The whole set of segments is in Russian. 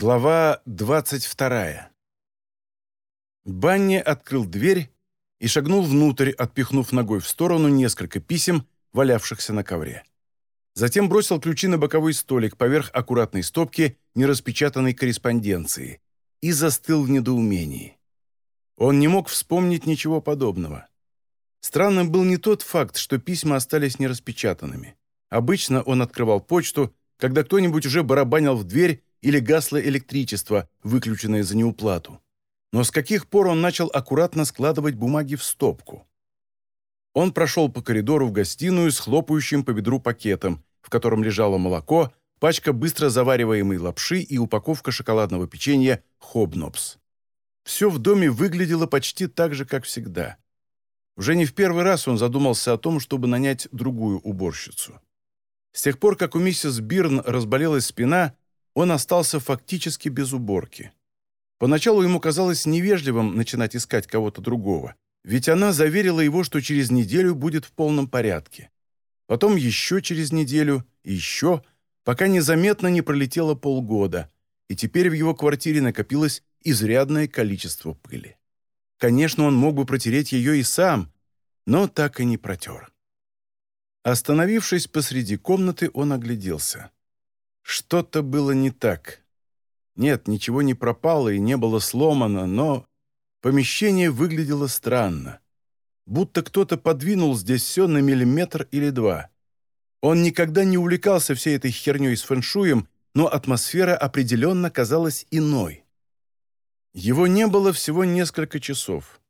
Глава 22. Банни открыл дверь и шагнул внутрь, отпихнув ногой в сторону несколько писем, валявшихся на ковре. Затем бросил ключи на боковой столик поверх аккуратной стопки нераспечатанной корреспонденции и застыл в недоумении. Он не мог вспомнить ничего подобного. Странным был не тот факт, что письма остались нераспечатанными. Обычно он открывал почту, когда кто-нибудь уже барабанил в дверь или гасло электричество, выключенное за неуплату. Но с каких пор он начал аккуратно складывать бумаги в стопку? Он прошел по коридору в гостиную с хлопающим по бедру пакетом, в котором лежало молоко, пачка быстро завариваемой лапши и упаковка шоколадного печенья «Хобнопс». Все в доме выглядело почти так же, как всегда. Уже не в первый раз он задумался о том, чтобы нанять другую уборщицу. С тех пор, как у миссис Бирн разболелась спина, он остался фактически без уборки. Поначалу ему казалось невежливым начинать искать кого-то другого, ведь она заверила его, что через неделю будет в полном порядке. Потом еще через неделю, еще, пока незаметно не пролетело полгода, и теперь в его квартире накопилось изрядное количество пыли. Конечно, он мог бы протереть ее и сам, но так и не протер. Остановившись посреди комнаты, он огляделся. Что-то было не так. Нет, ничего не пропало и не было сломано, но помещение выглядело странно. Будто кто-то подвинул здесь все на миллиметр или два. Он никогда не увлекался всей этой херней с фэншуем, но атмосфера определенно казалась иной. Его не было всего несколько часов.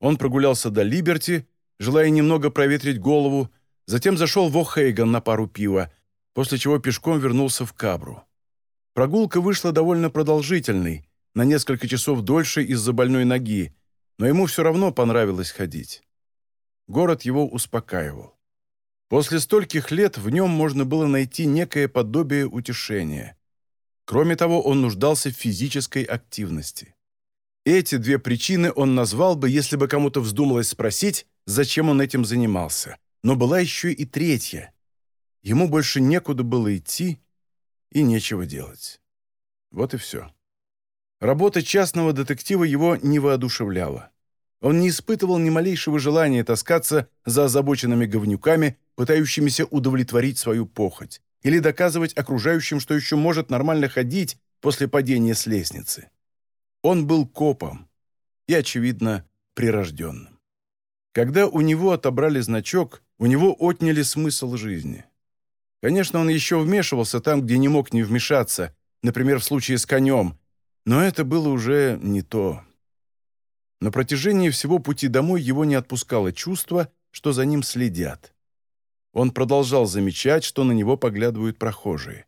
Он прогулялся до Либерти, желая немного проветрить голову, затем зашел в О'Хейган на пару пива, после чего пешком вернулся в Кабру. Прогулка вышла довольно продолжительной, на несколько часов дольше из-за больной ноги, но ему все равно понравилось ходить. Город его успокаивал. После стольких лет в нем можно было найти некое подобие утешения. Кроме того, он нуждался в физической активности. Эти две причины он назвал бы, если бы кому-то вздумалось спросить, зачем он этим занимался. Но была еще и третья. Ему больше некуда было идти и нечего делать. Вот и все. Работа частного детектива его не воодушевляла. Он не испытывал ни малейшего желания таскаться за озабоченными говнюками, пытающимися удовлетворить свою похоть, или доказывать окружающим, что еще может нормально ходить после падения с лестницы. Он был копом и, очевидно, прирожденным. Когда у него отобрали значок, у него отняли смысл жизни. Конечно, он еще вмешивался там, где не мог не вмешаться, например, в случае с конем, но это было уже не то. На протяжении всего пути домой его не отпускало чувство, что за ним следят. Он продолжал замечать, что на него поглядывают прохожие.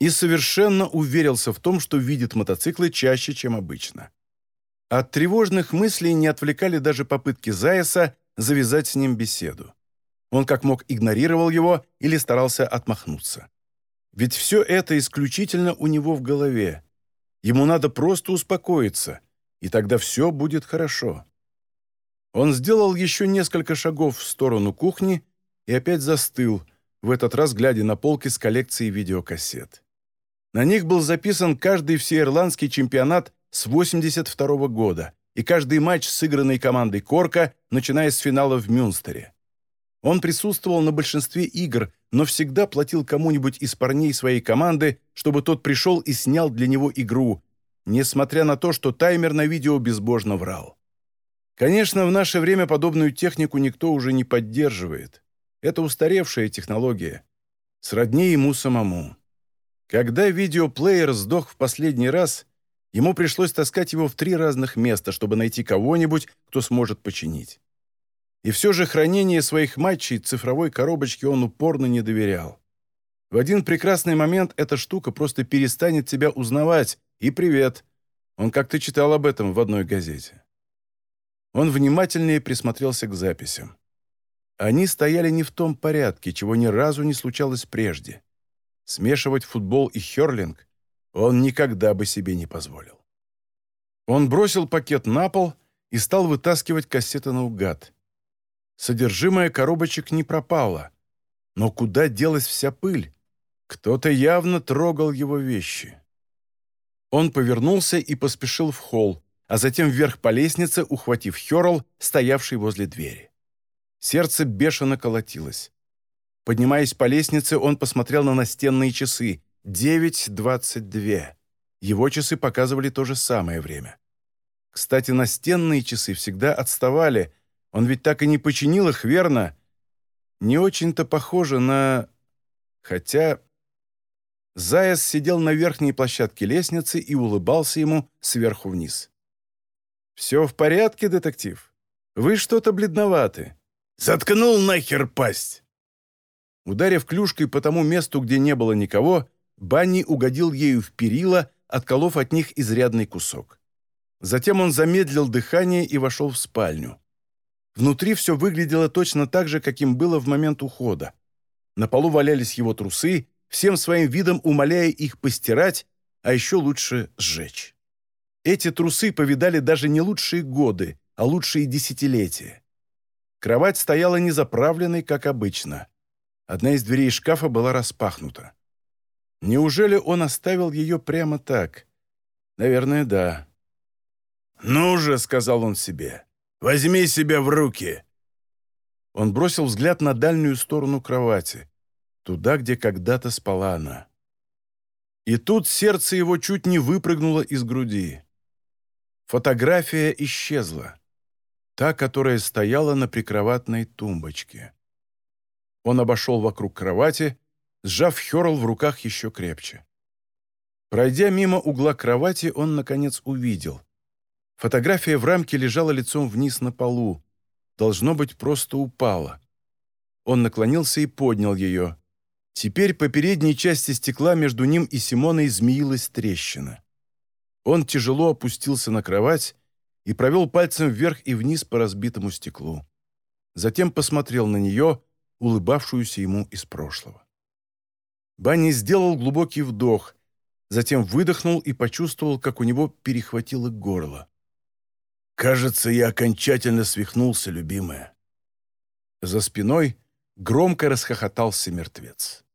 И совершенно уверился в том, что видит мотоциклы чаще, чем обычно. От тревожных мыслей не отвлекали даже попытки Заяса завязать с ним беседу. Он как мог игнорировал его или старался отмахнуться. Ведь все это исключительно у него в голове. Ему надо просто успокоиться, и тогда все будет хорошо. Он сделал еще несколько шагов в сторону кухни и опять застыл, в этот раз глядя на полки с коллекцией видеокассет. На них был записан каждый всеирландский чемпионат с 82 -го года и каждый матч, сыгранный командой Корка, начиная с финала в Мюнстере. Он присутствовал на большинстве игр, но всегда платил кому-нибудь из парней своей команды, чтобы тот пришел и снял для него игру, несмотря на то, что таймер на видео безбожно врал. Конечно, в наше время подобную технику никто уже не поддерживает. Это устаревшая технология. Сродни ему самому. Когда видеоплеер сдох в последний раз, ему пришлось таскать его в три разных места, чтобы найти кого-нибудь, кто сможет починить. И все же хранение своих матчей цифровой коробочке он упорно не доверял. В один прекрасный момент эта штука просто перестанет тебя узнавать. И привет. Он как-то читал об этом в одной газете. Он внимательнее присмотрелся к записям. Они стояли не в том порядке, чего ни разу не случалось прежде. Смешивать футбол и херлинг он никогда бы себе не позволил. Он бросил пакет на пол и стал вытаскивать кассеты наугад. Содержимое коробочек не пропало. Но куда делась вся пыль? Кто-то явно трогал его вещи. Он повернулся и поспешил в холл, а затем вверх по лестнице, ухватив Хёрл, стоявший возле двери. Сердце бешено колотилось. Поднимаясь по лестнице, он посмотрел на настенные часы. 9.22. Его часы показывали то же самое время. Кстати, настенные часы всегда отставали. Он ведь так и не починил их, верно? Не очень-то похоже на... Хотя... Заяц сидел на верхней площадке лестницы и улыбался ему сверху вниз. «Все в порядке, детектив? Вы что-то бледноваты». «Заткнул нахер пасть!» Ударив клюшкой по тому месту, где не было никого, Банни угодил ею в перила, отколов от них изрядный кусок. Затем он замедлил дыхание и вошел в спальню. Внутри все выглядело точно так же, каким было в момент ухода. На полу валялись его трусы, всем своим видом умоляя их постирать, а еще лучше сжечь. Эти трусы повидали даже не лучшие годы, а лучшие десятилетия. Кровать стояла незаправленной, как обычно. Одна из дверей шкафа была распахнута. Неужели он оставил ее прямо так? Наверное, да. «Ну же», — сказал он себе, — «возьми себя в руки». Он бросил взгляд на дальнюю сторону кровати, туда, где когда-то спала она. И тут сердце его чуть не выпрыгнуло из груди. Фотография исчезла. Та, которая стояла на прикроватной тумбочке. Он обошел вокруг кровати, сжав Херл в руках еще крепче. Пройдя мимо угла кровати, он, наконец, увидел. Фотография в рамке лежала лицом вниз на полу. Должно быть, просто упала. Он наклонился и поднял ее. Теперь по передней части стекла между ним и Симоной змеилась трещина. Он тяжело опустился на кровать и провел пальцем вверх и вниз по разбитому стеклу. Затем посмотрел на нее, улыбавшуюся ему из прошлого. Банни сделал глубокий вдох, затем выдохнул и почувствовал, как у него перехватило горло. «Кажется, я окончательно свихнулся, любимая». За спиной громко расхохотался мертвец.